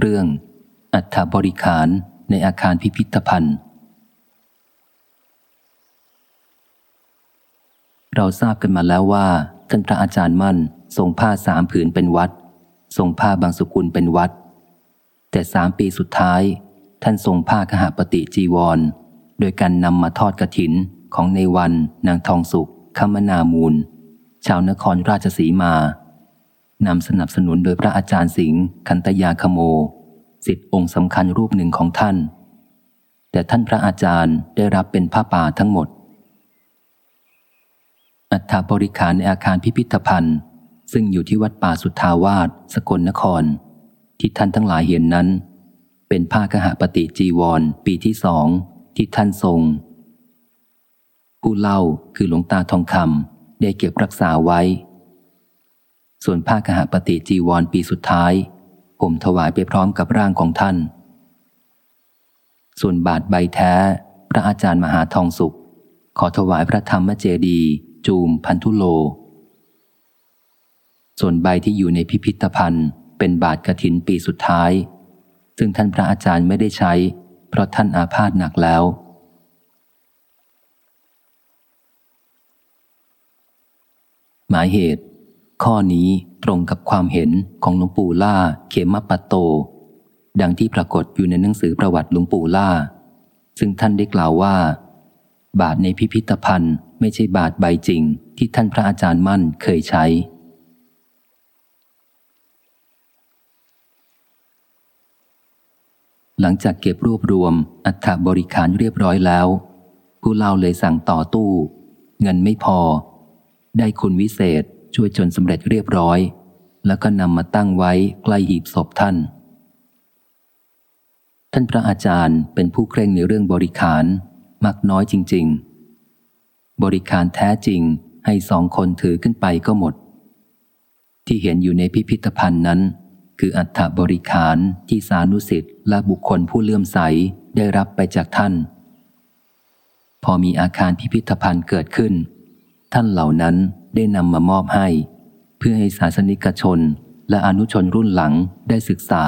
เรื่อง อัฐบริขารในอาคารพิพิธภัณฑ์ เราทราบกันมาแล้วว่า ท่านพระอาจารย์มั่นทรงผ้าสามผืนเป็นวัด ทรงผ้าบางสกุลเป็นวัด แต่สามปีสุดท้าย ท่านทรงผ้าขหปฏิจีวร โดยการนำมาทอดกระถินของในวันนางทองสุขคมนามูล ชาวนครราชสีมา นำสนับสนุนโดยพระอาจารย์สิงห์คันตยาคโมสิทธิองค์สำคัญรูปหนึ่งของท่าน แต่ท่านพระอาจารย์ได้รับเป็นผ้าป่าทั้งหมด อัฐบริขารในอาคารพิพิธภัณฑ์ ซึ่งอยู่ที่วัดป่าสุทธาวาสสกลนคร ที่ท่านทั้งหลายเห็นนั้น เป็นผ้ากหปฏิจีวร ปีที่สองที่ท่านทรง ผู้เล่าคือหลวงตาทองคำได้เก็บรักษาไว้ ส่วนผ้ากหปฏิจีวรปีสุดท้าย ผมถวายไปพร้อมกับร่างของท่าน ส่วนบาทใบแท้ พระอาจารย์มหาทองสุข ขอถวายพระธรรมเจดี จูมพันธุโล ส่วนใบที่อยู่ในพิพิธภัณฑ์ เป็นบาทกระถินปีสุดท้าย ซึ่งท่านพระอาจารย์ไม่ได้ใช้ เพราะท่านอาพาธหนักแล้วหมายเหตุ ข้อนี้ตรงกับความเห็นของหลวงปู่ล่าเขมปัตโต ดังที่ปรากฏอยู่ในหนังสือประวัติหลวงปู่ล่า ซึ่งท่านได้กล่าวว่า บาทในพิพิธภัณฑ์ไม่ใช่บาทใบจริงที่ท่านพระอาจารย์มั่นเคยใช้ หลังจากเก็บรวบรวมอัฐบริขารเรียบร้อยแล้ว ผู้เล่าเลยสั่งต่อตู้ เงินไม่พอ ได้คุณวิเศษ ช่วยจนสำเร็จเรียบร้อย แล้วก็นำมาตั้งไว้ใกล้หีบศพท่าน ท่านพระอาจารย์เป็นผู้เคร่งในเรื่องบริขารมักน้อยจริง ๆ บริขารแท้จริงให้สองคนถือขึ้นไปก็หมด ที่เห็นอยู่ในพิพิธภัณฑ์นั้น คืออัฐบริขารที่สานุสิทธิ์และบุคคลผู้เลื่อมใสได้รับไปจากท่าน พอมีอาคารพิพิธภัณฑ์เกิดขึ้น ท่านเหล่านั้น ได้นำมามอบให้ เพื่อให้ศาสนิกชนและอนุชนรุ่นหลังได้ศึกษา